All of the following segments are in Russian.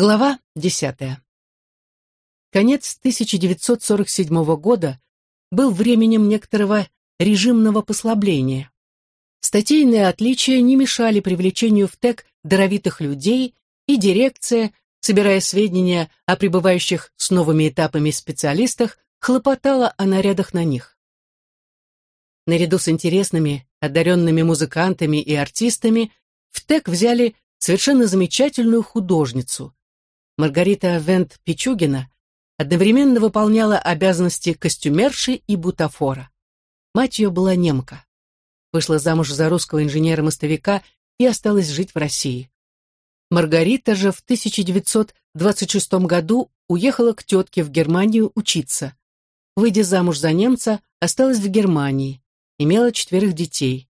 Глава десятая. Конец 1947 года был временем некоторого режимного послабления. Статейные отличия не мешали привлечению в ТЭК даровитых людей, и дирекция, собирая сведения о пребывающих с новыми этапами специалистах, хлопотала о нарядах на них. Наряду с интересными, одаренными музыкантами и артистами в ТЭК взяли совершенно замечательную художницу. Маргарита Вент Пичугина одновременно выполняла обязанности костюмерши и бутафора. Мать ее была немка. Вышла замуж за русского инженера-мостовика и осталась жить в России. Маргарита же в 1926 году уехала к тетке в Германию учиться. Выйдя замуж за немца, осталась в Германии, имела четверых детей.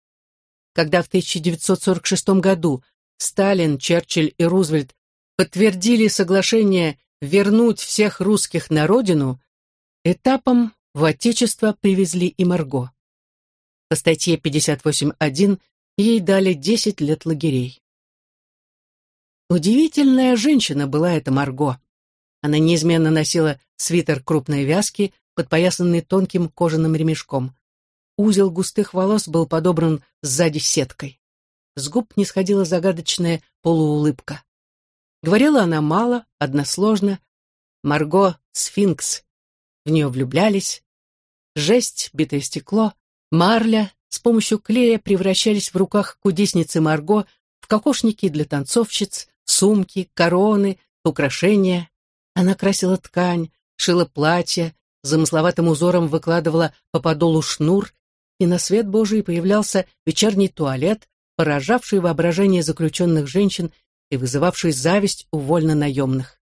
Когда в 1946 году Сталин, Черчилль и Рузвельт подтвердили соглашение вернуть всех русских на родину, этапом в Отечество привезли и Марго. По статье 58.1 ей дали 10 лет лагерей. Удивительная женщина была эта Марго. Она неизменно носила свитер крупной вязки, подпоясанный тонким кожаным ремешком. Узел густых волос был подобран сзади сеткой. С губ не сходила загадочная полуулыбка. Говорила она мало, односложно. Марго — сфинкс. В нее влюблялись. Жесть, битое стекло, марля с помощью клея превращались в руках кудесницы Марго в кокошники для танцовщиц, сумки, короны, украшения. Она красила ткань, шила платья, замысловатым узором выкладывала по подолу шнур, и на свет Божий появлялся вечерний туалет, поражавший воображение заключенных женщин и вызывавший зависть у вольно-наемных.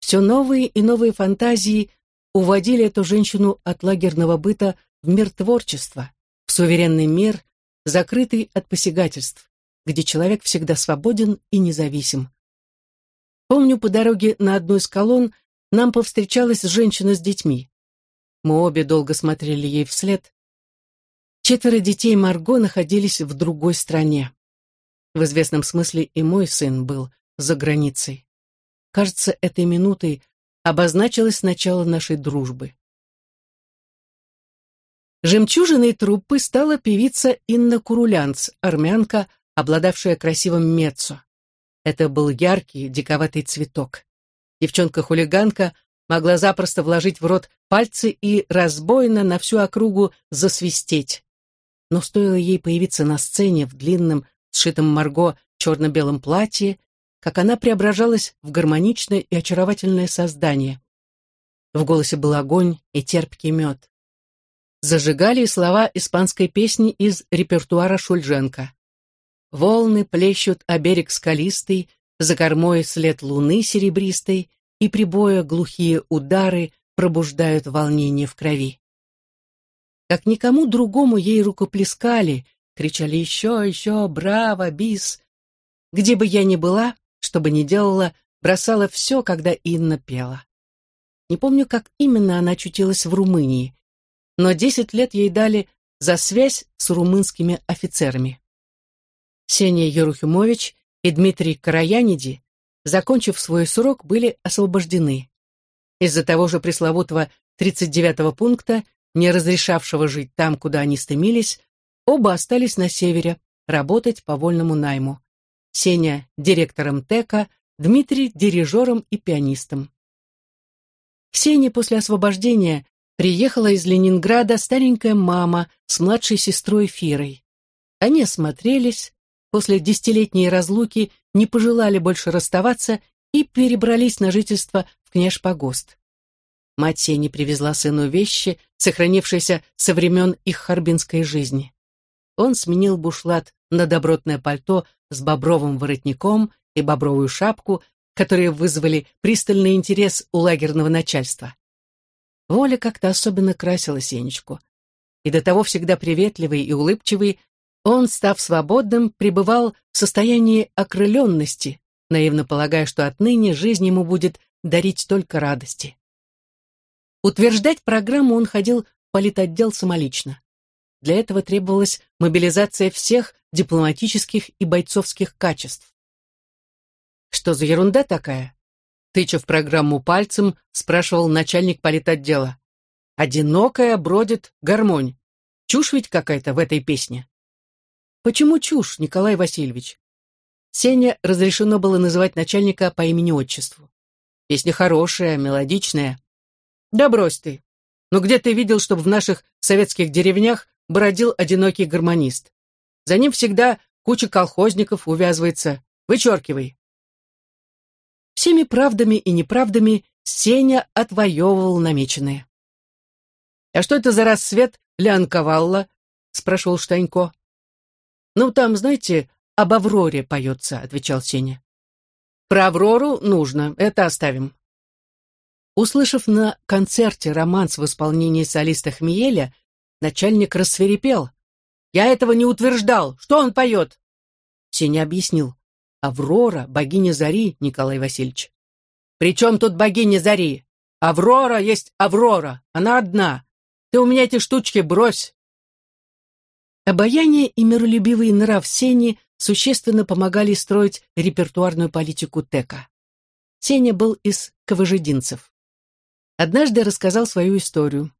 Все новые и новые фантазии уводили эту женщину от лагерного быта в мир творчества, в суверенный мир, закрытый от посягательств, где человек всегда свободен и независим. Помню, по дороге на одну из колонн нам повстречалась женщина с детьми. Мы обе долго смотрели ей вслед. Четверо детей Марго находились в другой стране. В известном смысле и мой сын был за границей. Кажется, этой минутой обозначилось начало нашей дружбы. Жемчужиной труппы стала певица Инна Курулянц, армянка, обладавшая красивым меццо. Это был яркий, диковатый цветок. Девчонка-хулиганка могла запросто вложить в рот пальцы и разбойно на всю округу засвистеть. Но стоило ей появиться на сцене в длинном, сшитом Марго черно-белом платье, как она преображалась в гармоничное и очаровательное создание. В голосе был огонь и терпкий мед. Зажигали слова испанской песни из репертуара Шульженко. «Волны плещут о берег скалистый, за кормой след луны серебристой, и прибоя глухие удары пробуждают волнение в крови». Как никому другому ей рукоплескали, кричали «Еще, еще, браво, бис!» Где бы я ни была, что бы ни делала, бросала все, когда Инна пела. Не помню, как именно она очутилась в Румынии, но десять лет ей дали за связь с румынскими офицерами. Сеня Ерухимович и Дмитрий Караяниди, закончив свой срок, были освобождены. Из-за того же пресловутого 39-го пункта, не разрешавшего жить там, куда они стремились, Оба остались на севере, работать по вольному найму. Сеня – директором ТЭКа, Дмитрий – дирижером и пианистом. К Сене после освобождения приехала из Ленинграда старенькая мама с младшей сестрой Фирой. Они осмотрелись, после десятилетней разлуки не пожелали больше расставаться и перебрались на жительство в Княж-Погост. Мать Сени привезла сыну вещи, сохранившиеся со времен их харбинской жизни он сменил бушлат на добротное пальто с бобровым воротником и бобровую шапку, которые вызвали пристальный интерес у лагерного начальства. Воля как-то особенно красила Сенечку. И до того всегда приветливый и улыбчивый, он, став свободным, пребывал в состоянии окрыленности, наивно полагая, что отныне жизнь ему будет дарить только радости. Утверждать программу он ходил в политотдел самолично. Для этого требовалась мобилизация всех дипломатических и бойцовских качеств. Что за ерунда такая? тыча в программу пальцем, спрашивал начальник политотдела. «Одинокая бродит гармонь. Чушь ведь какая-то в этой песне». «Почему чушь, Николай Васильевич?» Сеня разрешено было называть начальника по имени-отчеству. «Песня хорошая, мелодичная». «Да брось ты. Но где ты видел, чтобы в наших советских деревнях бродил одинокий гармонист? За ним всегда куча колхозников увязывается. Вычеркивай». Всеми правдами и неправдами Сеня отвоевывал намеченное. «А что это за рассвет Лянковалла?» — спрашивал Штанько. «Ну, там, знаете, об Авроре поется», — отвечал Сеня. «Про Аврору нужно, это оставим». Услышав на концерте романс в исполнении солиста Хмиеля, начальник рассверепел. «Я этого не утверждал! Что он поет?» Сеня объяснил. «Аврора, богиня Зари, Николай Васильевич». «При чем тут богиня Зари? Аврора есть Аврора, она одна. Ты у меня эти штучки брось!» Обаяние и миролюбивый нрав Сени существенно помогали строить репертуарную политику Тека. Сеня был из ковыжединцев. Однажды рассказал свою историю.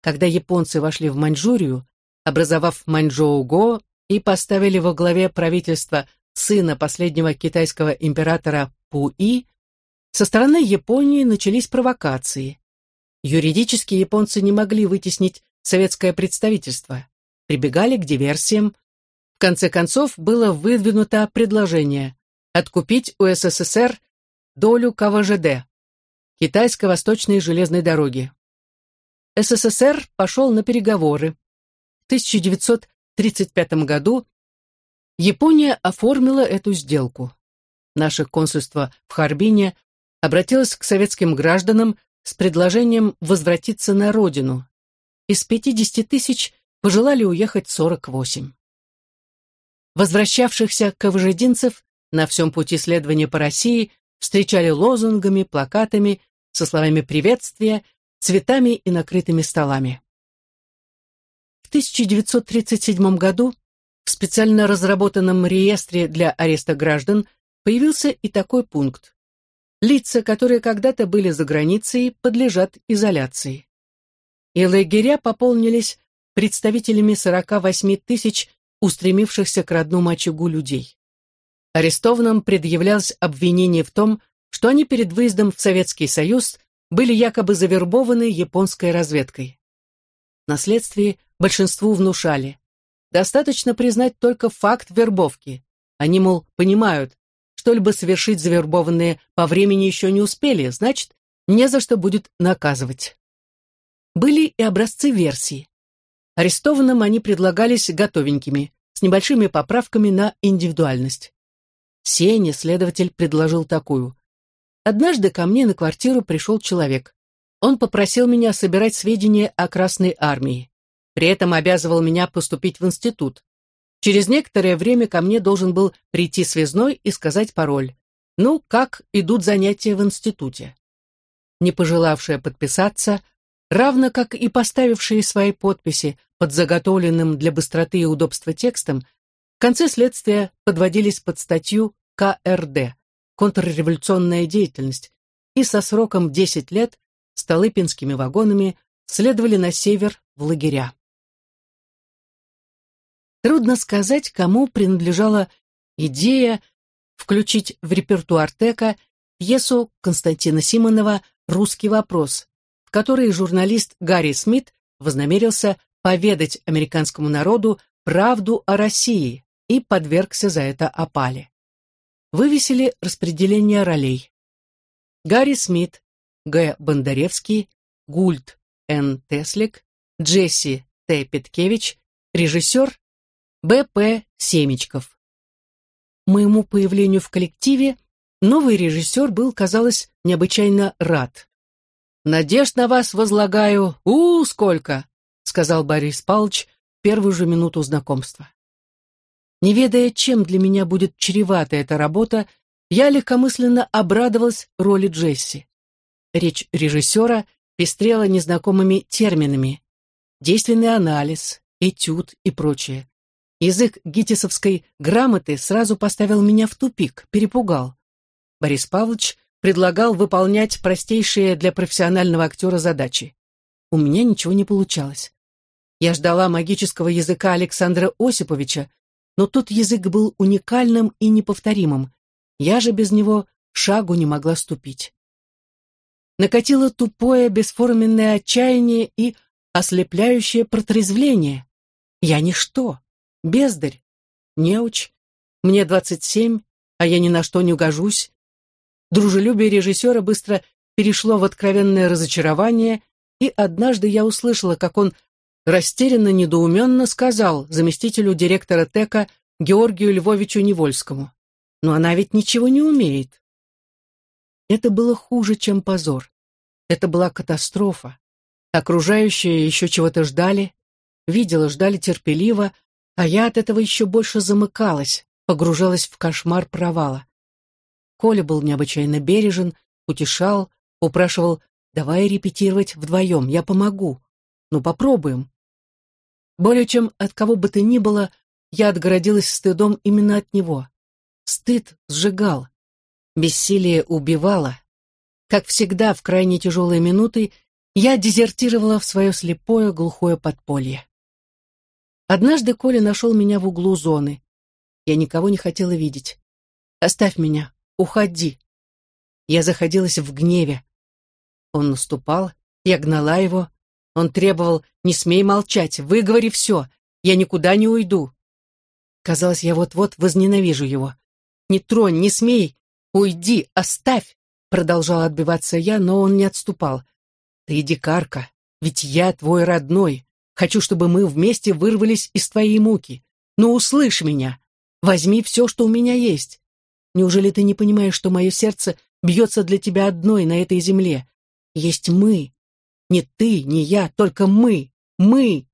Когда японцы вошли в Маньчжурию, образовав Маньчжоу-го и поставили во главе правительства сына последнего китайского императора Пу-и, со стороны Японии начались провокации. Юридически японцы не могли вытеснить советское представительство, прибегали к диверсиям. В конце концов было выдвинуто предложение откупить у СССР долю КВЖД, Китайско-Восточной железной дороги. СССР пошел на переговоры. В 1935 году Япония оформила эту сделку. Наше консульство в Харбине обратилось к советским гражданам с предложением возвратиться на родину. Из 50 тысяч пожелали уехать 48. Возвращавшихся ковжединцев на всем пути следования по России встречали лозунгами, плакатами со словами приветствия, цветами и накрытыми столами. В 1937 году в специально разработанном реестре для ареста граждан появился и такой пункт. Лица, которые когда-то были за границей, подлежат изоляции. И лагеря пополнились представителями 48 тысяч устремившихся к родному очагу людей. Арестованным предъявлялось обвинение в том, что они перед выездом в Советский Союз были якобы завербованы японской разведкой. Наследствие большинству внушали. Достаточно признать только факт вербовки. Они, мол, понимают, что-либо совершить завербованные по времени еще не успели, значит, не за что будет наказывать. Были и образцы версий. Арестованным они предлагались готовенькими, с небольшими поправками на индивидуальность. Сене следователь предложил такую. Однажды ко мне на квартиру пришел человек. Он попросил меня собирать сведения о Красной Армии. При этом обязывал меня поступить в институт. Через некоторое время ко мне должен был прийти связной и сказать пароль. Ну, как идут занятия в институте. Не пожелавшая подписаться, равно как и поставившие свои подписи под заготовленным для быстроты и удобства текстом, в конце следствия подводились под статью КРД контрреволюционная деятельность, и со сроком 10 лет Столыпинскими вагонами следовали на север в лагеря. Трудно сказать, кому принадлежала идея включить в репертуар Тека пьесу Константина Симонова «Русский вопрос», в которой журналист Гарри Смит вознамерился поведать американскому народу правду о России и подвергся за это опале вывесили распределение ролей. Гарри Смит, Г. Бондаревский, Гульт Н. Теслик, Джесси Т. Петкевич, режиссер Б. П. Семечков. Моему появлению в коллективе новый режиссер был, казалось, необычайно рад. «Надежд на вас возлагаю, у, сколько!» сказал Борис Павлович в первую же минуту знакомства. Не ведая, чем для меня будет чревата эта работа, я легкомысленно обрадовалась роли Джесси. Речь режиссера пестрела незнакомыми терминами. Действенный анализ, этюд и прочее. Язык гитисовской грамоты сразу поставил меня в тупик, перепугал. Борис Павлович предлагал выполнять простейшие для профессионального актера задачи. У меня ничего не получалось. Я ждала магического языка Александра Осиповича, но тот язык был уникальным и неповторимым. Я же без него шагу не могла ступить. Накатило тупое, бесформенное отчаяние и ослепляющее протрезвление. Я ничто, бездарь, неуч. Мне двадцать семь, а я ни на что не угожусь. Дружелюбие режиссера быстро перешло в откровенное разочарование, и однажды я услышала, как он растерянно, недоуменно сказал заместителю директора ТЭКа Георгию Львовичу Невольскому. «Но она ведь ничего не умеет». Это было хуже, чем позор. Это была катастрофа. Окружающие еще чего-то ждали, видела, ждали терпеливо, а я от этого еще больше замыкалась, погружалась в кошмар провала. Коля был необычайно бережен, утешал, упрашивал «давай репетировать вдвоем, я помогу, ну попробуем». Более чем от кого бы то ни было, я отгородилась стыдом именно от него. Стыд сжигал, бессилие убивало. Как всегда, в крайне тяжелые минуты я дезертировала в свое слепое глухое подполье. Однажды Коля нашел меня в углу зоны. Я никого не хотела видеть. «Оставь меня, уходи». Я заходилась в гневе. Он наступал, я гнала его. Он требовал «Не смей молчать, выговори все, я никуда не уйду». Казалось, я вот-вот возненавижу его. «Не тронь, не смей, уйди, оставь!» Продолжала отбиваться я, но он не отступал. «Ты дикарка, ведь я твой родной. Хочу, чтобы мы вместе вырвались из твоей муки. Но услышь меня. Возьми все, что у меня есть. Неужели ты не понимаешь, что мое сердце бьется для тебя одной на этой земле? Есть мы. Не ты, не я, только мы. Мы!»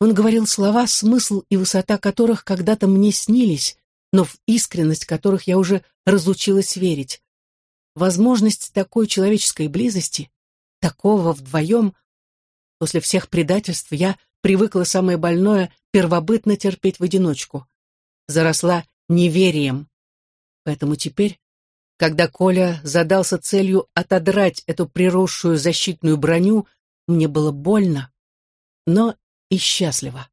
Он говорил слова, смысл и высота которых когда-то мне снились, но в искренность которых я уже разучилась верить. Возможность такой человеческой близости, такого вдвоем, после всех предательств я привыкла самое больное первобытно терпеть в одиночку. Заросла неверием. Поэтому теперь, когда Коля задался целью отодрать эту приросшую защитную броню, мне было больно, но и счастливо.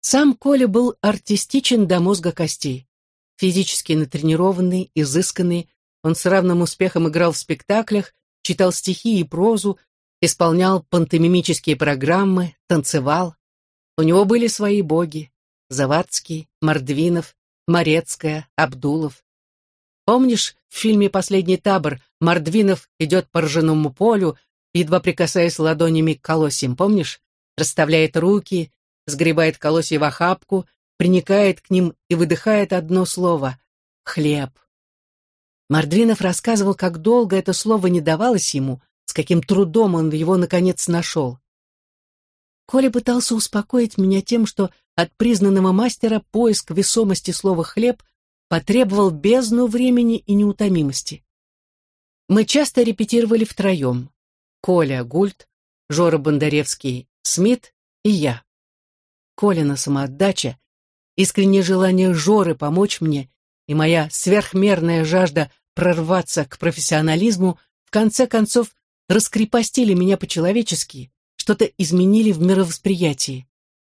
Сам Коля был артистичен до мозга костей. Физически натренированный, изысканный, он с равным успехом играл в спектаклях, читал стихи и прозу, исполнял пантомимические программы, танцевал. У него были свои боги — Завадский, Мордвинов, Морецкая, Абдулов. Помнишь, в фильме «Последний табор» Мордвинов идет по ржаному полю, едва прикасаясь ладонями к колосьям, помнишь? Расставляет руки, сгребает колосья в охапку, приникает к ним и выдыхает одно слово — хлеб. Мордвинов рассказывал, как долго это слово не давалось ему, с каким трудом он его, наконец, нашел. Коля пытался успокоить меня тем, что от признанного мастера поиск весомости слова «хлеб» потребовал бездну времени и неутомимости. Мы часто репетировали втроем. Коля Гульт, Жора Бондаревский, Смит и я. Колина самоотдача, искреннее желание Жоры помочь мне и моя сверхмерная жажда прорваться к профессионализму в конце концов раскрепостили меня по-человечески, что-то изменили в мировосприятии.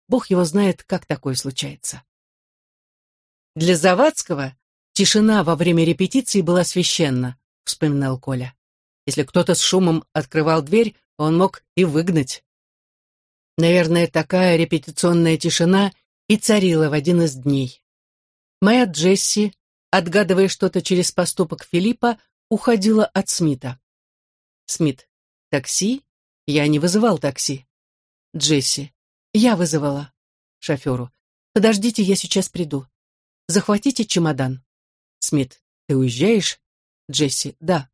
Бог его знает, как такое случается. Для Завадского тишина во время репетиции была священна, вспоминал Коля. Если кто-то с шумом открывал дверь, он мог и выгнать. Наверное, такая репетиционная тишина и царила в один из дней. Моя Джесси, отгадывая что-то через поступок Филиппа, уходила от Смита. Смит. Такси? Я не вызывал такси. Джесси. Я вызывала. Шоферу. Подождите, я сейчас приду. Захватите чемодан. Смит. Ты уезжаешь? Джесси. Да.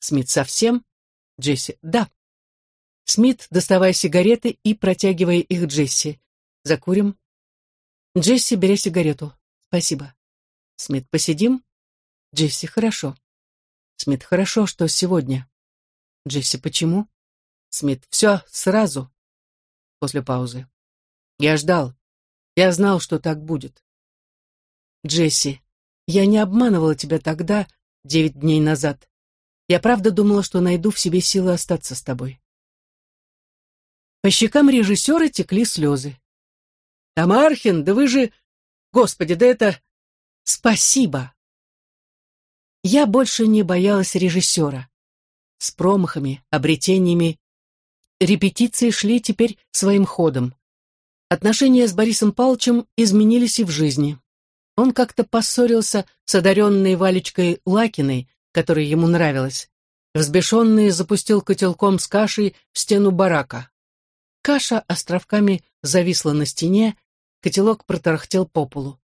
Смит. Совсем? Джесси. Да. Смит, доставая сигареты и протягивая их Джесси. «Закурим?» Джесси, беря сигарету. «Спасибо». Смит, «Посидим?» Джесси, «Хорошо». Смит, «Хорошо, что сегодня». Джесси, «Почему?» Смит, «Все, сразу». После паузы. «Я ждал. Я знал, что так будет». Джесси, Я не обманывала тебя тогда, девять дней назад. Я правда думала, что найду в себе силы остаться с тобой. По щекам режиссера текли слезы. «Тамархин, да вы же... Господи, да это... Спасибо!» Я больше не боялась режиссера. С промахами, обретениями репетиции шли теперь своим ходом. Отношения с Борисом Павловичем изменились и в жизни. Он как-то поссорился с одаренной Валечкой Лакиной, которая ему нравилась. Взбешенный запустил котелком с кашей в стену барака. Каша островками зависла на стене, котелок протарахтел по полу.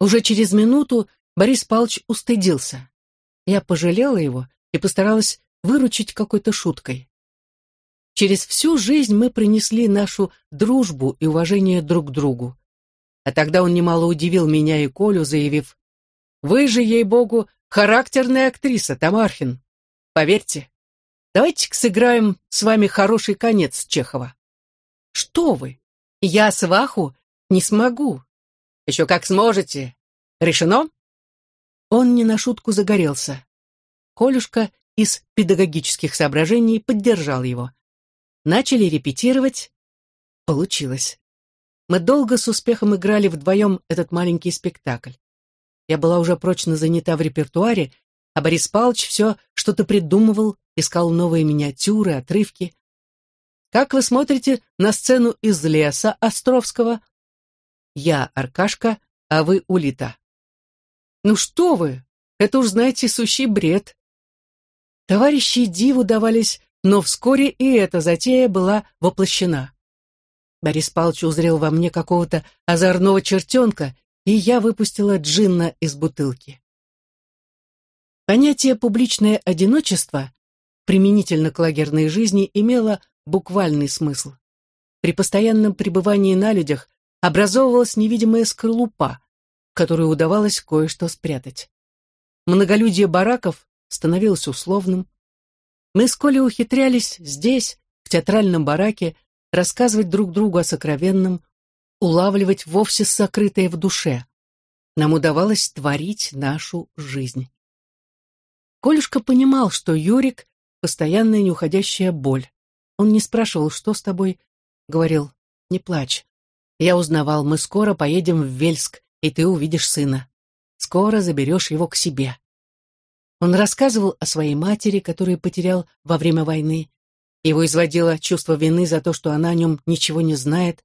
Уже через минуту Борис Павлович устыдился. Я пожалела его и постаралась выручить какой-то шуткой. Через всю жизнь мы принесли нашу дружбу и уважение друг к другу. А тогда он немало удивил меня и Колю, заявив, «Вы же, ей-богу, характерная актриса, Тамархин. Поверьте, давайте-ка сыграем с вами хороший конец Чехова». «Что вы? Я сваху не смогу». «Еще как сможете. Решено?» Он не на шутку загорелся. Колюшка из педагогических соображений поддержал его. Начали репетировать. Получилось. Мы долго с успехом играли вдвоем этот маленький спектакль. Я была уже прочно занята в репертуаре, а Борис Павлович все что-то придумывал, искал новые миниатюры, отрывки. Как вы смотрите на сцену из леса Островского? Я Аркашка, а вы Улита. Ну что вы, это уж, знаете, сущий бред. Товарищи диву давались но вскоре и эта затея была воплощена. Борис Павлович узрел во мне какого-то озорного чертенка, и я выпустила джинна из бутылки. Понятие «публичное одиночество» применительно к лагерной жизни имело буквальный смысл. При постоянном пребывании на людях образовывалась невидимая скорлупа, в которую удавалось кое-что спрятать. Многолюдие бараков становилось условным, мы с Колей ухитрялись здесь, в театральном бараке, рассказывать друг другу о сокровенном, улавливать вовсе сокрытое в душе. Нам удавалось творить нашу жизнь. Колюшка понимал, что Юрик — постоянная неуходящая боль. Он не спрашивал, что с тобой, говорил, не плачь. Я узнавал, мы скоро поедем в Вельск, и ты увидишь сына. Скоро заберешь его к себе. Он рассказывал о своей матери, которую потерял во время войны. Его изводило чувство вины за то, что она о нем ничего не знает.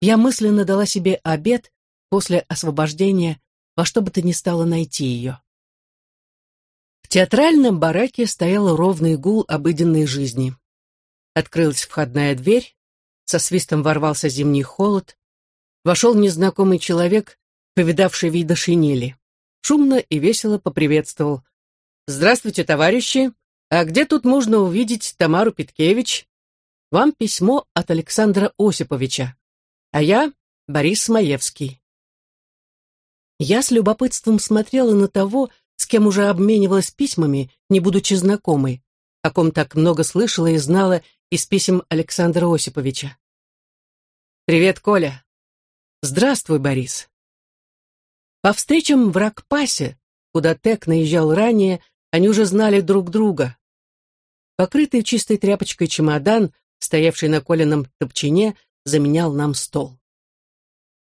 Я мысленно дала себе обет после освобождения во что бы то ни стало найти ее. В театральном бараке стоял ровный гул обыденной жизни. Открылась входная дверь, со свистом ворвался зимний холод, вошел незнакомый человек, повидавший вида шинели. Шумно и весело поприветствовал. «Здравствуйте, товарищи! А где тут можно увидеть Тамару Питкевич? Вам письмо от Александра Осиповича, а я Борис Маевский». Я с любопытством смотрела на того, с кем уже обменивалась письмами, не будучи знакомой, о ком так много слышала и знала из писем Александра Осиповича. «Привет, Коля!» «Здравствуй, Борис!» По встречам в Ракпасе, куда Тек наезжал ранее, они уже знали друг друга. Покрытый чистой тряпочкой чемодан, стоявший на коленном топчине, заменял нам стол.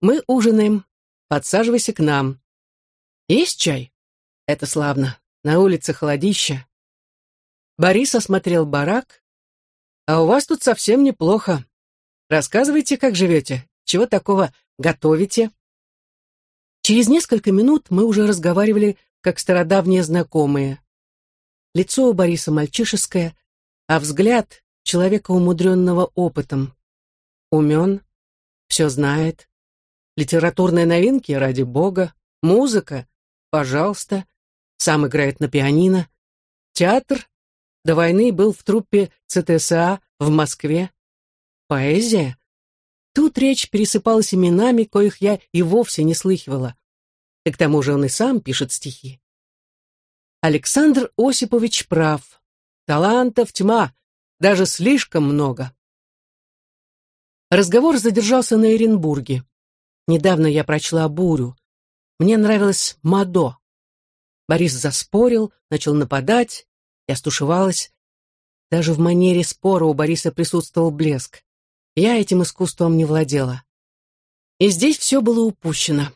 Мы ужинаем. Подсаживайся к нам. Есть чай? Это славно. На улице холодища. Борис осмотрел барак. А у вас тут совсем неплохо. Рассказывайте, как живете, чего такого готовите. Через несколько минут мы уже разговаривали как стародавние знакомые. Лицо у Бориса мальчишеское, а взгляд человека, умудренного опытом. Умен, все знает. Литературные новинки, ради бога. Музыка, пожалуйста. Сам играет на пианино. Театр. До войны был в труппе ЦТСА в Москве. Поэзия. Тут речь пересыпалась именами, коих я и вовсе не слыхивала. И к тому же он и сам пишет стихи. Александр Осипович прав. Талантов тьма, даже слишком много. Разговор задержался на Эренбурге. Недавно я прочла «Бурю». Мне нравилось «Мадо». Борис заспорил, начал нападать, я стушевалась. Даже в манере спора у Бориса присутствовал блеск. Я этим искусством не владела. И здесь все было упущено.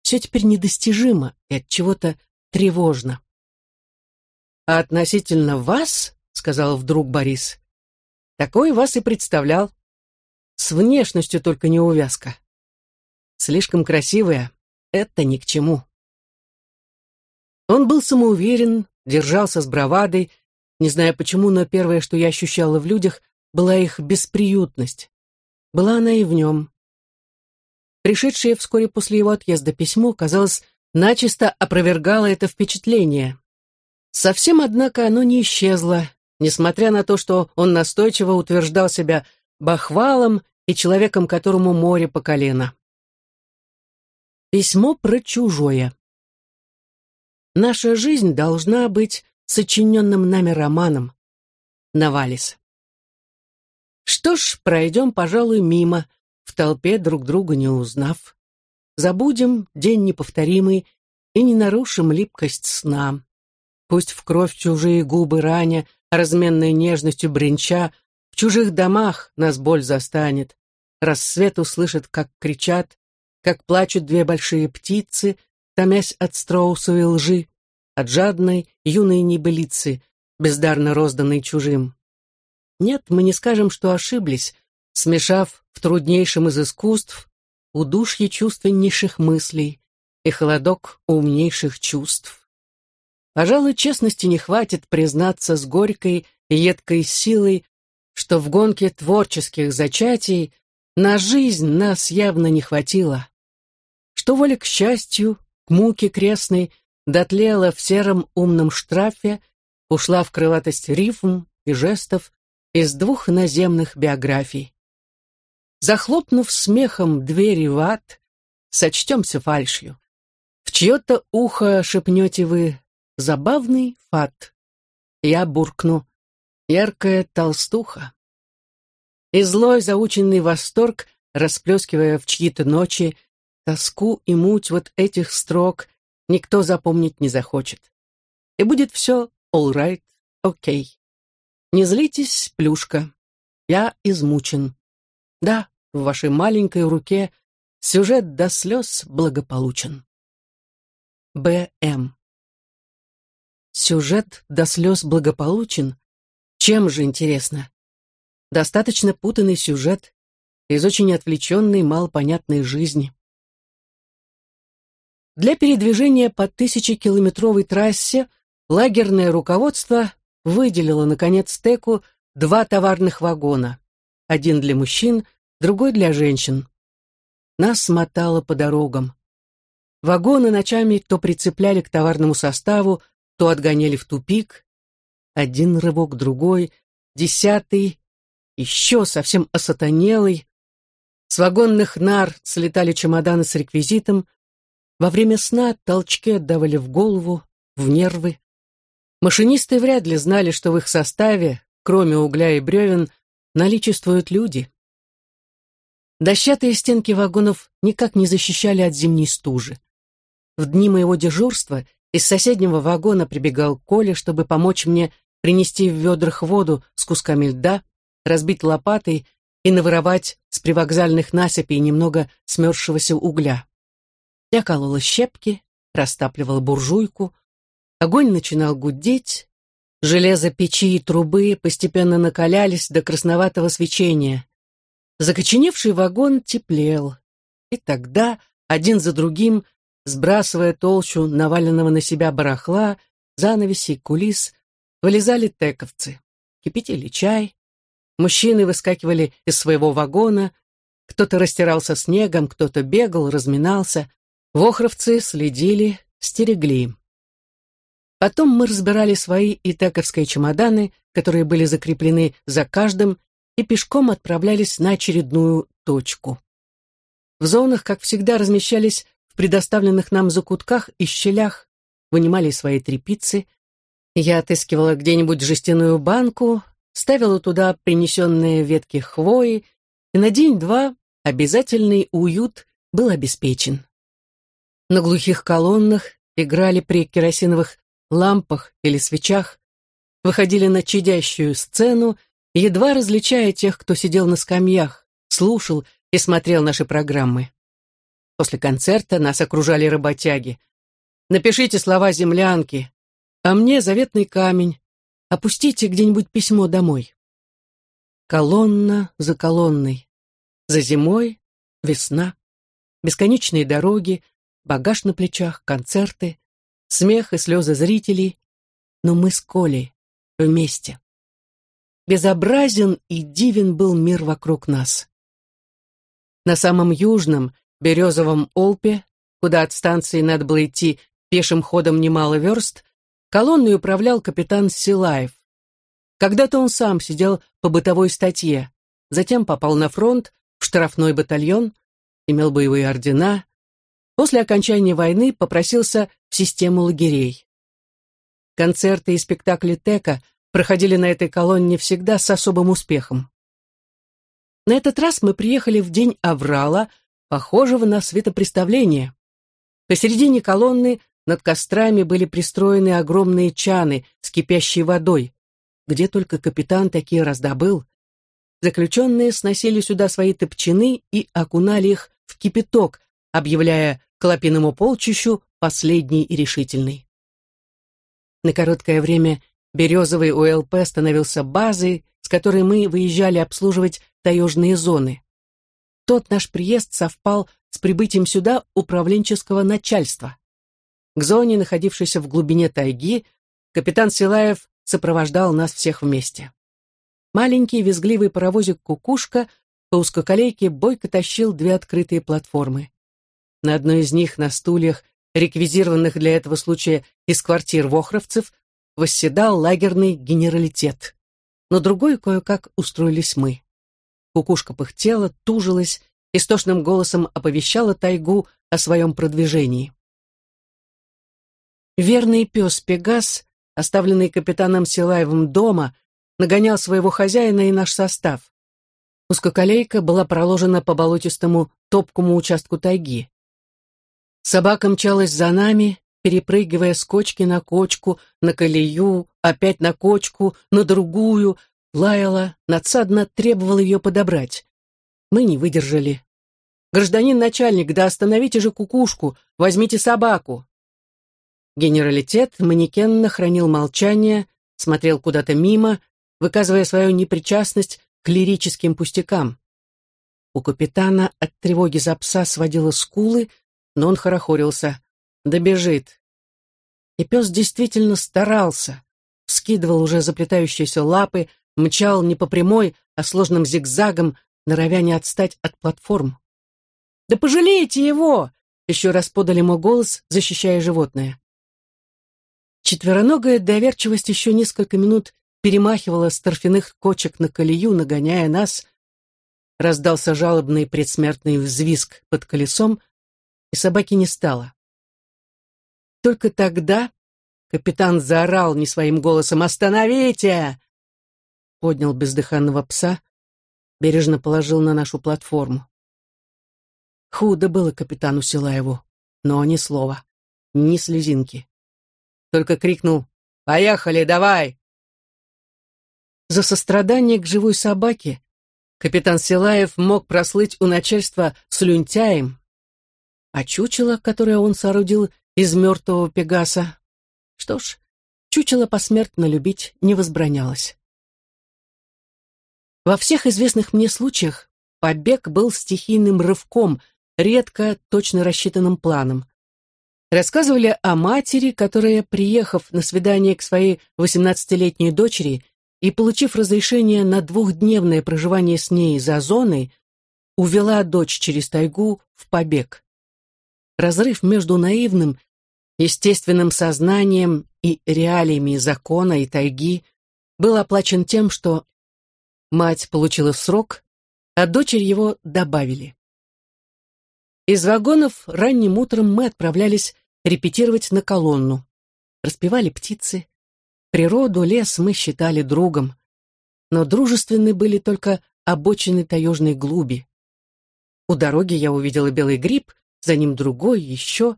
Все теперь недостижимо и от чего-то тревожно. «А относительно вас, — сказал вдруг Борис, — такой вас и представлял. С внешностью только не увязка. Слишком красивая — это ни к чему». Он был самоуверен, держался с бравадой, не знаю почему, но первое, что я ощущала в людях, была их бесприютность. Была она и в нем. Пришедшее вскоре после его отъезда письмо, казалось, начисто опровергало это впечатление. Совсем, однако, оно не исчезло, несмотря на то, что он настойчиво утверждал себя бахвалом и человеком, которому море по колено. Письмо про чужое. Наша жизнь должна быть сочиненным нами романом. Навалис. Что ж, пройдем, пожалуй, мимо, в толпе друг друга не узнав. Забудем день неповторимый и не нарушим липкость сна. Пусть в кровь чужие губы раня, разменной нежностью бренча, в чужих домах нас боль застанет. Рассвет услышит, как кричат, как плачут две большие птицы, томясь от строусовой лжи, от жадной юной небылицы, бездарно розданной чужим. Нет, мы не скажем, что ошиблись, смешав в труднейшем из искусств удушье чувственнейших мыслей и холодок умнейших чувств. Пожалуй, честности не хватит признаться с горькой и едкой силой, что в гонке творческих зачатий на жизнь нас явно не хватило, что воля к счастью к муке крестной, дотлела в сером умном штрафе, ушла в крылатость рифм и жестов из двух наземных биографий. Захлопнув смехом двери в ад, сочтемся фальшью. В чье-то ухо шепнете вы «забавный фат». Я буркну «яркая толстуха». И злой заученный восторг, расплескивая в чьи-то ночи, Тоску и муть вот этих строк никто запомнить не захочет. И будет все all right, окей. Okay. Не злитесь, плюшка. Я измучен. Да, в вашей маленькой руке сюжет до слез благополучен. Б.М. Сюжет до слез благополучен? Чем же интересно? Достаточно путанный сюжет из очень отвлеченной, малопонятной жизни. Для передвижения по тысячекилометровой трассе лагерное руководство выделило, наконец, Теку два товарных вагона. Один для мужчин, другой для женщин. Нас смотало по дорогам. Вагоны ночами то прицепляли к товарному составу, то отгоняли в тупик. Один рывок, другой, десятый, еще совсем осатанелый. С вагонных нар слетали чемоданы с реквизитом, во время сна толчки отдавали в голову, в нервы. Машинисты вряд ли знали, что в их составе, кроме угля и бревен, наличествуют люди. Дощатые стенки вагонов никак не защищали от зимней стужи. В дни моего дежурства из соседнего вагона прибегал Коля, чтобы помочь мне принести в ведрах воду с кусками льда, разбить лопатой и наворовать с привокзальных насыпей немного смерзшегося угля. Я колола щепки, растапливала буржуйку. Огонь начинал гудеть. Железо печи и трубы постепенно накалялись до красноватого свечения. Закоченевший вагон теплел. И тогда, один за другим, сбрасывая толщу наваленного на себя барахла, занавесей, кулис, вылезали тековцы. Кипятили чай. Мужчины выскакивали из своего вагона. Кто-то растирался снегом, кто-то бегал, разминался. Вохровцы следили, стерегли. Потом мы разбирали свои итаковские чемоданы, которые были закреплены за каждым, и пешком отправлялись на очередную точку. В зонах, как всегда, размещались в предоставленных нам закутках и щелях, вынимали свои трепицы. Я отыскивала где-нибудь жестяную банку, ставила туда принесенные ветки хвои, и на день-два обязательный уют был обеспечен. На глухих колоннах, играли при керосиновых лампах или свечах, выходили на чадящую сцену, едва различая тех, кто сидел на скамьях, слушал и смотрел наши программы. После концерта нас окружали работяги. «Напишите слова землянки», а мне заветный камень. Опустите где-нибудь письмо домой. Колонна за колонной. За зимой весна. Бесконечные дороги, багаж на плечах, концерты, смех и слезы зрителей. Но мы с Колей вместе. Безобразен и дивен был мир вокруг нас. На самом южном, березовом Олпе, куда от станции надо было идти пешим ходом немало верст, колонной управлял капитан Силаев. Когда-то он сам сидел по бытовой статье, затем попал на фронт, в штрафной батальон, имел боевые ордена, После окончания войны попросился в систему лагерей. Концерты и спектакли Тека проходили на этой колонне всегда с особым успехом. На этот раз мы приехали в день Аврала, похожего на светопреставление. Посередине колонны над кострами были пристроены огромные чаны с кипящей водой, где только капитан такие раздобыл. Заключенные сносили сюда свои топчаны и окунали их в кипяток, объявляя к лапиному полчищу последний и решительный. На короткое время Березовый УЛП становился базой, с которой мы выезжали обслуживать таежные зоны. Тот наш приезд совпал с прибытием сюда управленческого начальства. К зоне, находившейся в глубине тайги, капитан Силаев сопровождал нас всех вместе. Маленький визгливый паровозик «Кукушка» по узкоколейке бойко тащил две открытые платформы. На одной из них на стульях, реквизированных для этого случая из квартир вохровцев, восседал лагерный генералитет. На другой кое-как устроились мы. Кукушка пыхтела, тужилась, истошным голосом оповещала тайгу о своем продвижении. Верный пес Пегас, оставленный капитаном Силаевым дома, нагонял своего хозяина и наш состав. Узкоколейка была проложена по болотистому топкому участку тайги. Собака мчалась за нами, перепрыгивая с кочки на кочку, на колею, опять на кочку, на другую, лаяла, надсадно требовала ее подобрать. Мы не выдержали. «Гражданин начальник, да остановите же кукушку, возьмите собаку!» Генералитет манекенно хранил молчание, смотрел куда-то мимо, выказывая свою непричастность к лирическим пустякам. У капитана от тревоги за пса сводила скулы, но он хорохорился. «Добежит». И пес действительно старался. Скидывал уже заплетающиеся лапы, мчал не по прямой, а сложным зигзагом, норовя не отстать от платформ. «Да пожалейте его!» — еще раз подали ему голос, защищая животное. Четвероногая доверчивость еще несколько минут перемахивала с торфяных кочек на колею, нагоняя нас. Раздался жалобный предсмертный взвизг под колесом, и собаки не стало. Только тогда капитан заорал не своим голосом «Остановите!» Поднял бездыханного пса, бережно положил на нашу платформу. Худо было капитану Силаеву, но ни слова, ни слезинки. Только крикнул «Поехали, давай!» За сострадание к живой собаке капитан Силаев мог прослыть у начальства слюнтяем, а чучело, которое он соорудил из мертвого Пегаса. Что ж, чучело посмертно любить не возбранялось. Во всех известных мне случаях побег был стихийным рывком, редко точно рассчитанным планом. Рассказывали о матери, которая, приехав на свидание к своей восемнадцатилетней дочери и получив разрешение на двухдневное проживание с ней за зоной, увела дочь через тайгу в побег разрыв между наивным, естественным сознанием и реалиями закона и тайги был оплачен тем, что мать получила срок, а дочерь его добавили. Из вагонов ранним утром мы отправлялись репетировать на колонну. Распевали птицы. Природу, лес мы считали другом. Но дружественны были только обочины таежной глуби. У дороги я увидела белый гриб, за ним другой, еще.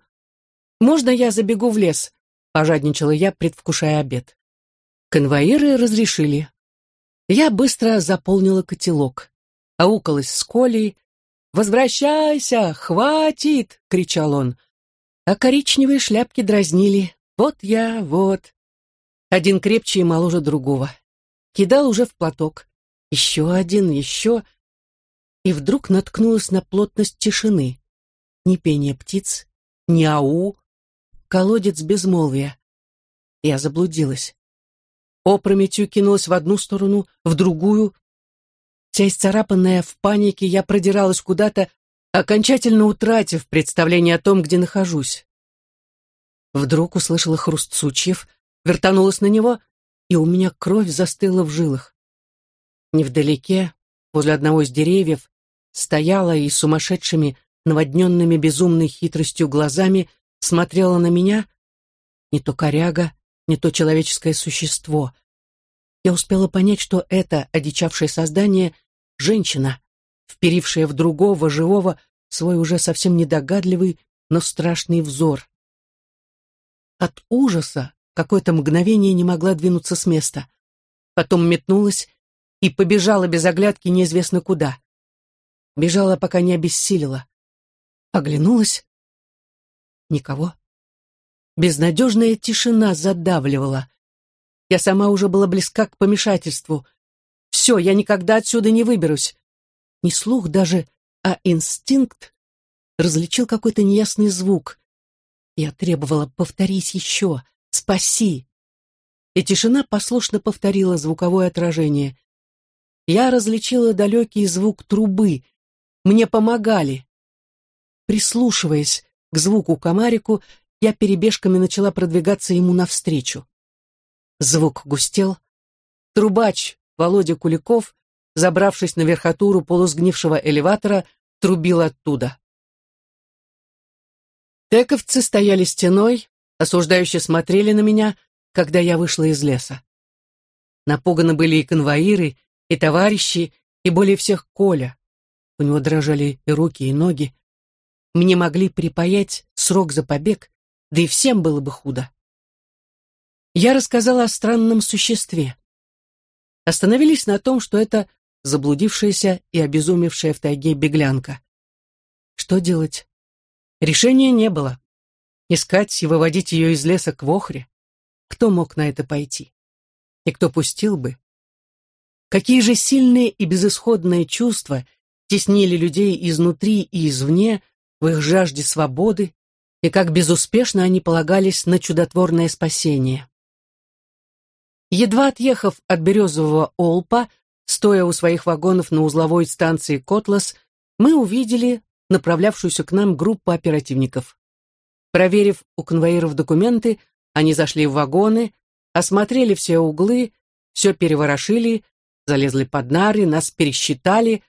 «Можно я забегу в лес?» — пожадничала я, предвкушая обед. Конвоиры разрешили. Я быстро заполнила котелок. Аукалась с Колей. «Возвращайся! Хватит!» — кричал он. А коричневые шляпки дразнили. «Вот я, вот!» Один крепче и моложе другого. Кидал уже в платок. Еще один, еще. И вдруг наткнулась на плотность тишины. Ни пения птиц, ни ау. Колодец безмолвия. Я заблудилась. Опрометью кинулась в одну сторону, в другую. Вся исцарапанная в панике, я продиралась куда-то, окончательно утратив представление о том, где нахожусь. Вдруг услышала хруст сучьев, вертанулась на него, и у меня кровь застыла в жилах. Невдалеке, возле одного из деревьев, стояла и сумасшедшими, наводненными безумной хитростью глазами смотрела на меня не то коряга, не то человеческое существо. Я успела понять, что это одичавшее создание — женщина, вперившая в другого, живого, свой уже совсем недогадливый, но страшный взор. От ужаса какое-то мгновение не могла двинуться с места. Потом метнулась и побежала без оглядки неизвестно куда. Бежала, пока не обессилила. Оглянулась. Никого. Безнадежная тишина задавливала. Я сама уже была близка к помешательству. Все, я никогда отсюда не выберусь. Не слух даже, а инстинкт различил какой-то неясный звук. Я требовала «повторись еще», «спаси». И тишина послушно повторила звуковое отражение. Я различила далекий звук трубы. Мне помогали. Прислушиваясь к звуку комарику, я перебежками начала продвигаться ему навстречу. Звук густел. Трубач Володя Куликов, забравшись на верхотуру полусгнившего элеватора, трубил оттуда. Тековцы стояли стеной, осуждающе смотрели на меня, когда я вышла из леса. Напуганы были и конвоиры, и товарищи, и более всех Коля. У него дрожали и руки, и ноги. Мне могли припаять срок за побег, да и всем было бы худо. Я рассказала о странном существе. Остановились на том, что это заблудившаяся и обезумевшая в тайге беглянка. Что делать? Решения не было. Искать и выводить ее из леса к Вохре? Кто мог на это пойти? И кто пустил бы? Какие же сильные и безысходные чувства теснили людей изнутри и извне в их жажде свободы, и как безуспешно они полагались на чудотворное спасение. Едва отъехав от Березового Олпа, стоя у своих вагонов на узловой станции Котлас, мы увидели направлявшуюся к нам группу оперативников. Проверив у конвоиров документы, они зашли в вагоны, осмотрели все углы, все переворошили, залезли под нары, нас пересчитали.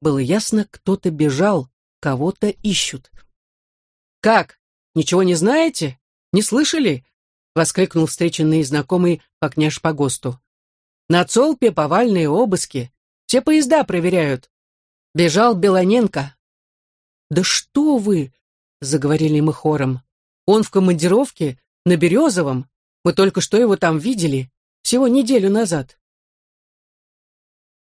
Было ясно, кто-то бежал, кого-то ищут. «Как? Ничего не знаете? Не слышали?» — воскликнул встреченный знакомый по княж Погосту. «На Цолпе повальные обыски. Все поезда проверяют. Бежал Белоненко, «Да что вы!» — заговорили мы хором. «Он в командировке, на Березовом. Мы только что его там видели, всего неделю назад».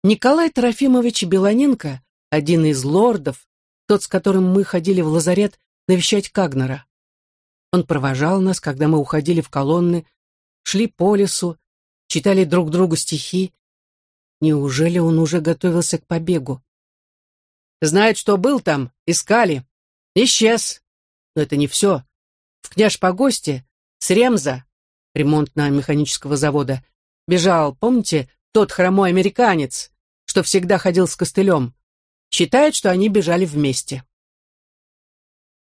Николай Трофимович Белоненко, один из лордов, тот, с которым мы ходили в лазарет навещать Кагнера. Он провожал нас, когда мы уходили в колонны, шли по лесу, читали друг другу стихи. Неужели он уже готовился к побегу? Знает, что был там, искали. Исчез. Но это не все. В княж Погосте, с Ремза, ремонтно-механического завода, бежал, помните, тот хромой американец, что всегда ходил с костылем. Считают, что они бежали вместе.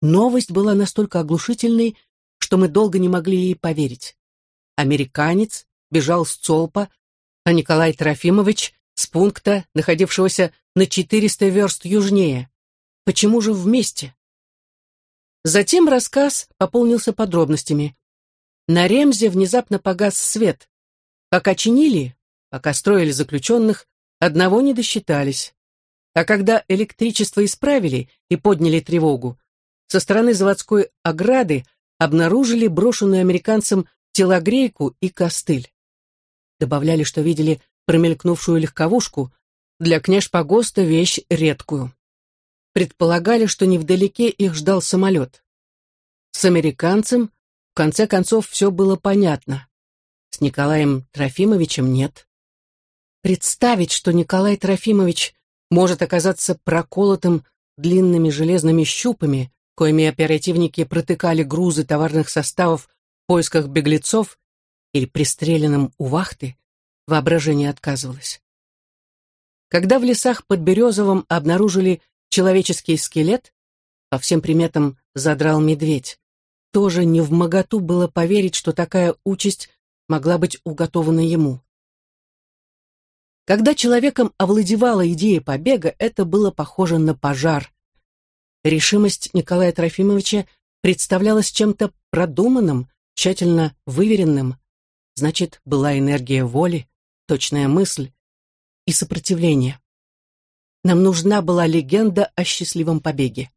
Новость была настолько оглушительной, что мы долго не могли ей поверить. Американец бежал с Цолпа, а Николай Трофимович с пункта, находившегося на 400 верст южнее. Почему же вместе? Затем рассказ пополнился подробностями. На Ремзе внезапно погас свет. Пока чинили, пока строили заключенных, одного не досчитались. А когда электричество исправили и подняли тревогу, со стороны заводской ограды обнаружили брошенную американцем телогрейку и костыль. Добавляли, что видели промелькнувшую легковушку, для княж Погоста вещь редкую. Предполагали, что невдалеке их ждал самолет. С американцем, в конце концов, все было понятно. С Николаем Трофимовичем нет. Представить, что Николай Трофимович может оказаться проколотым длинными железными щупами, коими оперативники протыкали грузы товарных составов в поисках беглецов или пристреленным у вахты, воображение отказывалось. Когда в лесах под Березовым обнаружили человеческий скелет, по всем приметам задрал медведь, тоже не в моготу было поверить, что такая участь могла быть уготована ему. Когда человеком овладевала идея побега, это было похоже на пожар. Решимость Николая Трофимовича представлялась чем-то продуманным, тщательно выверенным. Значит, была энергия воли, точная мысль и сопротивление. Нам нужна была легенда о счастливом побеге.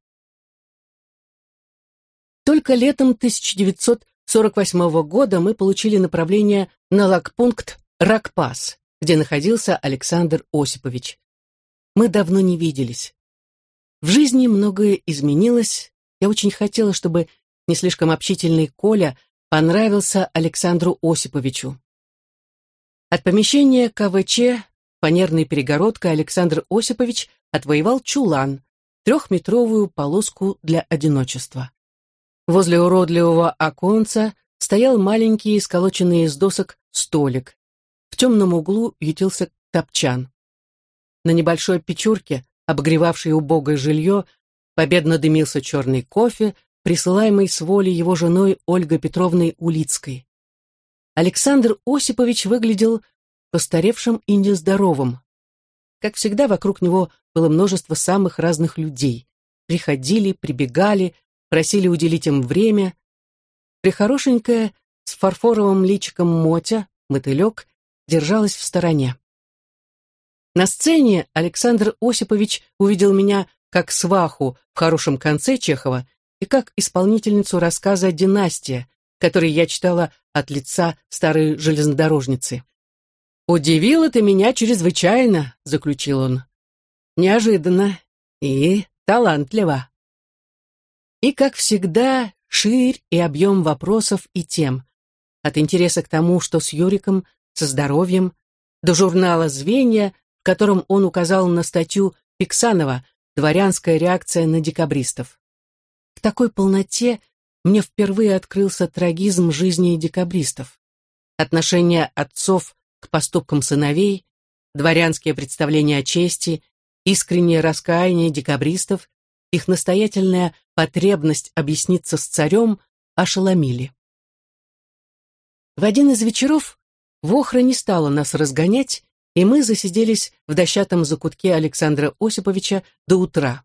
Только летом 1948 года мы получили направление на лагпункт Ракпас, где находился Александр Осипович. Мы давно не виделись. В жизни многое изменилось. Я очень хотела, чтобы не слишком общительный Коля понравился Александру Осиповичу. От помещения КВЧ фанерной перегородкой Александр Осипович отвоевал чулан, трехметровую полоску для одиночества. Возле уродливого оконца стоял маленький, сколоченный из досок, столик. В темном углу ютился топчан. На небольшой печурке обогревавший убогое жилье, победно дымился черный кофе, присылаемый с воли его женой Ольгой Петровной Улицкой. Александр Осипович выглядел постаревшим и нездоровым. Как всегда, вокруг него было множество самых разных людей. Приходили, прибегали, просили уделить им время. Прихорошенькая, с фарфоровым личиком Мотя, мотылек, держалась в стороне. На сцене Александр Осипович увидел меня как сваху в хорошем конце Чехова и как исполнительницу рассказа «Династия», который я читала от лица старой железнодорожницы. «Удивило ты меня чрезвычайно», — заключил он. «Неожиданно и талантливо». И, как всегда, ширь и объем вопросов и тем. От интереса к тому, что с Юриком, со здоровьем, до журнала «Звенья», котором он указал на статью Пиксанова «Дворянская реакция на декабристов». В такой полноте мне впервые открылся трагизм жизни декабристов. Отношение отцов к поступкам сыновей, дворянские представления о чести, искреннее раскаяние декабристов, их настоятельная потребность объясниться с царем ошеломили. В один из вечеров Вохра не стала нас разгонять и мы засиделись в дощатом закутке Александра Осиповича до утра.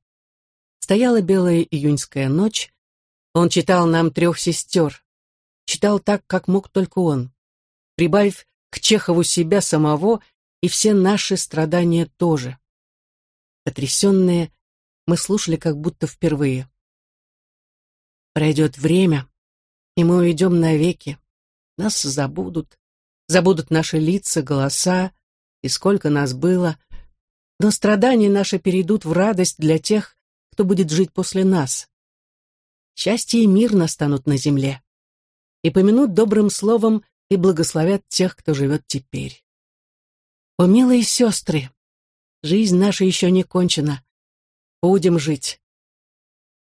Стояла белая июньская ночь, он читал нам «Трех сестер», читал так, как мог только он, прибавив к Чехову себя самого и все наши страдания тоже. Потрясенные, мы слушали как будто впервые. Пройдет время, и мы уйдем навеки. Нас забудут, забудут наши лица, голоса, и сколько нас было, но страдания наши перейдут в радость для тех, кто будет жить после нас. Счастье и мир настанут на земле, и помянут добрым словом и благословят тех, кто живет теперь. О, милые сестры, жизнь наша еще не кончена. Будем жить.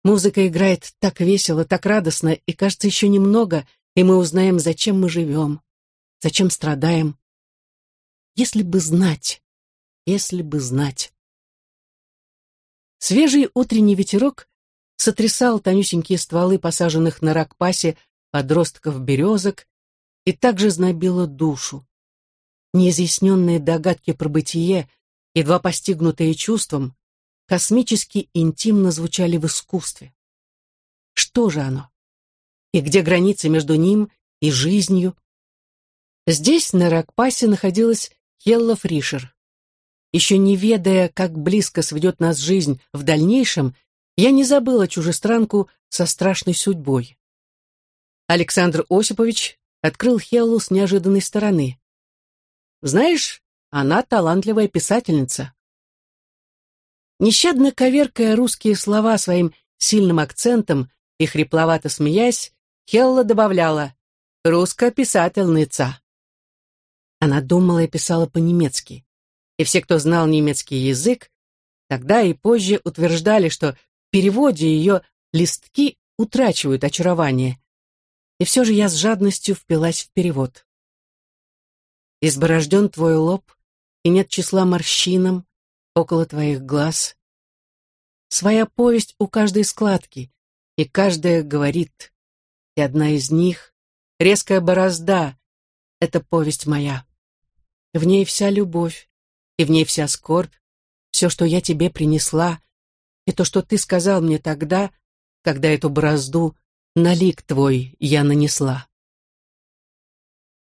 Музыка играет так весело, так радостно, и кажется, еще немного, и мы узнаем, зачем мы живем, зачем страдаем, если бы знать, если бы знать. Свежий утренний ветерок сотрясал тонюсенькие стволы посаженных на ракпасе подростков березок и также знобило душу. Неизъясненные догадки про бытие, едва постигнутые чувством, космически интимно звучали в искусстве. Что же оно? И где граница между ним и жизнью? Здесь, на Ракпасе, находилась Хелла Фришер. Еще не ведая, как близко сведет нас жизнь в дальнейшем, я не забыла чужестранку со страшной судьбой. Александр Осипович открыл Хеллу с неожиданной стороны. «Знаешь, она талантливая писательница». Нещадно коверкая русские слова своим сильным акцентом и хрипловато смеясь, Хелла добавляла «русская писательница». Она думала и писала по-немецки. И все, кто знал немецкий язык, тогда и позже утверждали, что в переводе ее листки утрачивают очарование. И все же я с жадностью впилась в перевод. Изборожден твой лоб, и нет числа морщинам около твоих глаз. Своя повесть у каждой складки, и каждая говорит, и одна из них, резкая борозда, это повесть моя. В ней вся любовь, и в ней вся скорбь, все, что я тебе принесла, и то, что ты сказал мне тогда, когда эту борозду на лик твой я нанесла.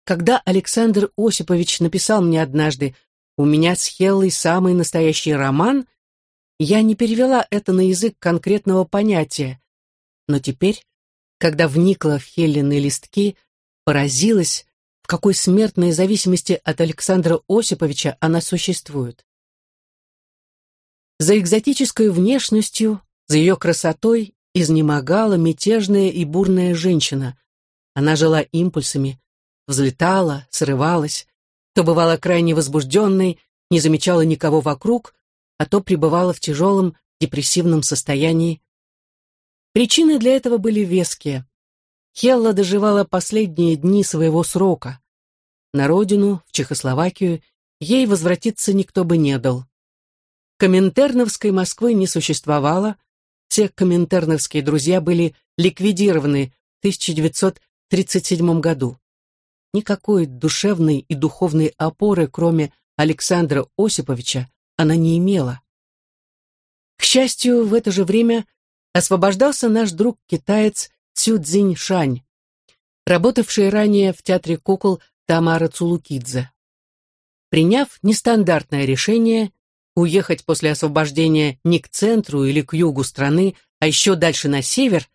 Когда Александр Осипович написал мне однажды «У меня с Хеллой самый настоящий роман», я не перевела это на язык конкретного понятия, но теперь, когда вникла в Хеллины листки, поразилась, в какой смертной зависимости от Александра Осиповича она существует. За экзотической внешностью, за ее красотой изнемогала мятежная и бурная женщина. Она жила импульсами, взлетала, срывалась, то бывала крайне возбужденной, не замечала никого вокруг, а то пребывала в тяжелом депрессивном состоянии. Причины для этого были веские. Хелла доживала последние дни своего срока. На родину, в Чехословакию, ей возвратиться никто бы не дал. Коминтерновской Москвы не существовало, все коминтерновские друзья были ликвидированы в 1937 году. Никакой душевной и духовной опоры, кроме Александра Осиповича, она не имела. К счастью, в это же время освобождался наш друг-китаец Цю Цзинь Шань, работавший ранее в театре кукол Тамара Цулукидзе. Приняв нестандартное решение уехать после освобождения не к центру или к югу страны, а еще дальше на север,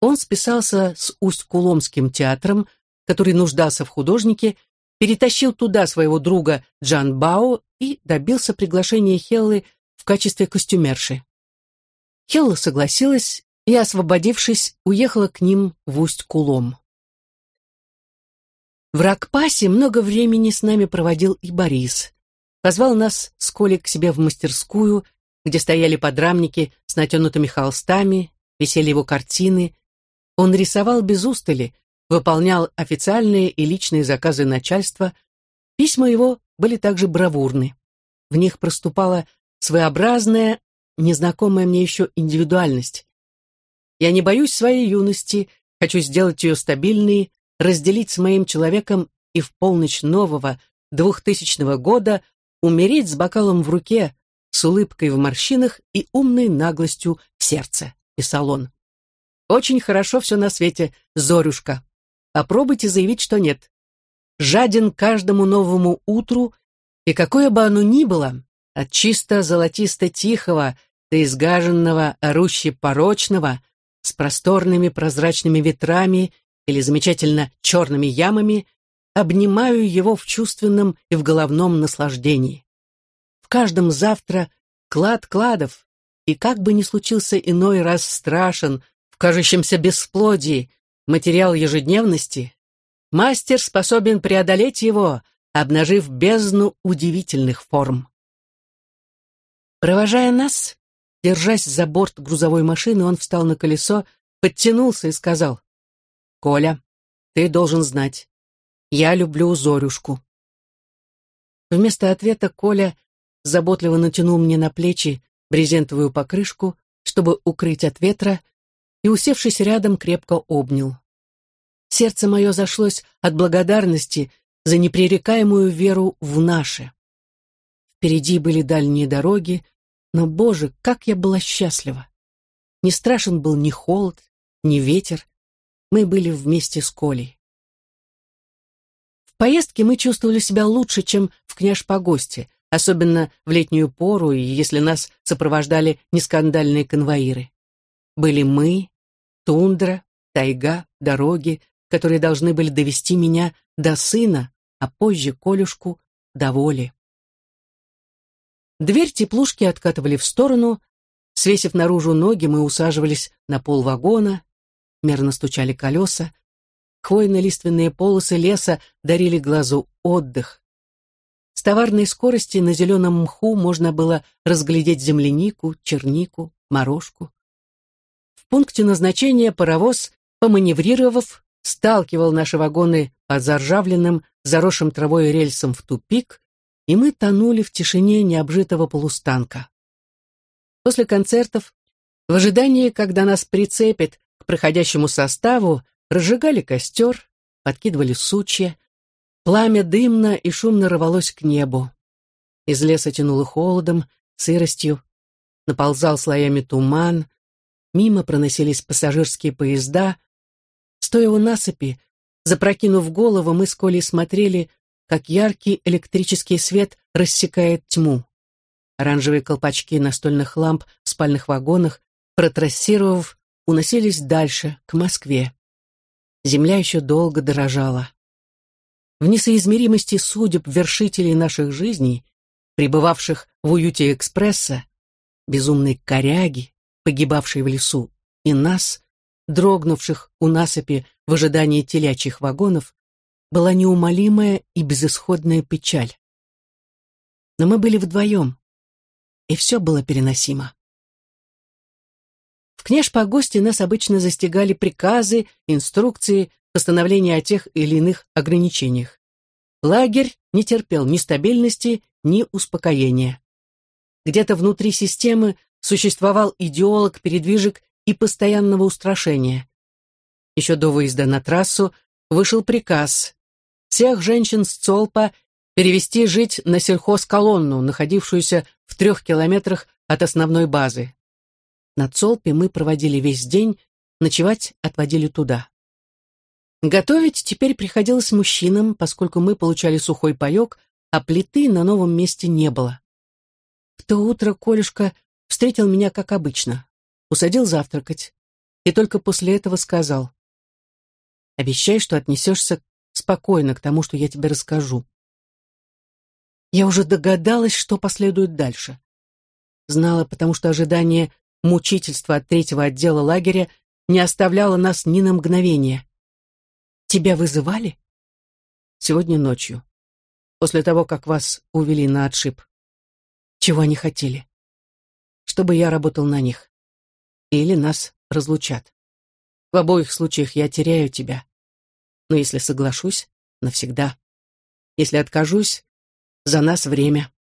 он списался с Усть-Куломским театром, который нуждался в художнике, перетащил туда своего друга Джан Бао и добился приглашения Хеллы в качестве костюмерши. Хелла согласилась и, освободившись, уехала к ним в Усть-Кулом. В Ракпасе много времени с нами проводил и Борис. Позвал нас с Колей к себе в мастерскую, где стояли подрамники с натянутыми холстами, висели его картины. Он рисовал без устали, выполнял официальные и личные заказы начальства. Письма его были также бравурны. В них проступала своеобразная, незнакомая мне еще индивидуальность. Я не боюсь своей юности, хочу сделать ее стабильной, разделить с моим человеком и в полночь нового, двухтысячного года умереть с бокалом в руке, с улыбкой в морщинах и умной наглостью в сердце, писал он. Очень хорошо все на свете, Зорюшка. Попробуйте заявить, что нет. Жаден каждому новому утру, и какое бы оно ни было, от чисто золотисто-тихого до изгаженного, орущи порочного, с просторными прозрачными ветрами или замечательно черными ямами, обнимаю его в чувственном и в головном наслаждении. В каждом завтра клад кладов, и как бы ни случился иной раз страшен, в кажущемся бесплодии, материал ежедневности, мастер способен преодолеть его, обнажив бездну удивительных форм. Провожая нас, держась за борт грузовой машины, он встал на колесо, подтянулся и сказал, «Коля, ты должен знать, я люблю Зорюшку». Вместо ответа Коля заботливо натянул мне на плечи брезентовую покрышку, чтобы укрыть от ветра, и, усевшись рядом, крепко обнял. Сердце мое зашлось от благодарности за непререкаемую веру в наше. Впереди были дальние дороги, но, Боже, как я была счастлива! Не страшен был ни холод, ни ветер, мы были вместе с Колей. В поездке мы чувствовали себя лучше, чем в Княж-Погосте, особенно в летнюю пору и если нас сопровождали нескандальные конвоиры. Были мы, тундра, тайга, дороги, которые должны были довести меня до сына, а позже Колюшку до воли. Дверь теплушки откатывали в сторону, свесив наружу ноги, мы усаживались на пол вагона, мерно стучали колеса, хвойно-лиственные полосы леса дарили глазу отдых. С товарной скорости на зеленом мху можно было разглядеть землянику, чернику, морожку. В пункте назначения паровоз, поманеврировав, сталкивал наши вагоны по заржавленным, заросшим травой рельсам в тупик, и мы тонули в тишине необжитого полустанка. После концертов, в ожидании, когда нас прицепят к проходящему составу, разжигали костер, подкидывали сучья, пламя дымно и шумно рвалось к небу. Из леса тянуло холодом, сыростью, наползал слоями туман, мимо проносились пассажирские поезда. Стоя у насыпи, запрокинув голову, мы с Колей смотрели, как яркий электрический свет рассекает тьму. Оранжевые колпачки настольных ламп в спальных вагонах, протрассировав, уносились дальше, к Москве. Земля еще долго дорожала. В несоизмеримости судеб вершителей наших жизней, пребывавших в уюте экспресса, безумной коряги, погибавшей в лесу, и нас, дрогнувших у насыпи в ожидании телячьих вагонов, была неумолимая и безысходная печаль. Но мы были вдвоем, и все было переносимо. В княж-погосте нас обычно застигали приказы, инструкции, постановления о тех или иных ограничениях. Лагерь не терпел ни стабильности, ни успокоения. Где-то внутри системы существовал идеолог передвижек и постоянного устрашения. Еще до выезда на трассу вышел приказ всех женщин с Цолпа перевести жить на сельхозколонну, находившуюся в трех километрах от основной базы. На Цолпе мы проводили весь день, ночевать отводили туда. Готовить теперь приходилось мужчинам, поскольку мы получали сухой паек, а плиты на новом месте не было. В то утро Колюшка встретил меня как обычно, усадил завтракать и только после этого сказал «Обещай, что отнесешься спокойно к тому, что я тебе расскажу». Я уже догадалась, что последует дальше. Знала, потому что ожидание мучительства от третьего отдела лагеря не оставляло нас ни на мгновение. «Тебя вызывали?» «Сегодня ночью, после того, как вас увели на отшиб. Чего они хотели?» «Чтобы я работал на них. Или нас разлучат. В обоих случаях я теряю тебя. Но если соглашусь, навсегда. Если откажусь, за нас время.